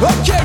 Okay.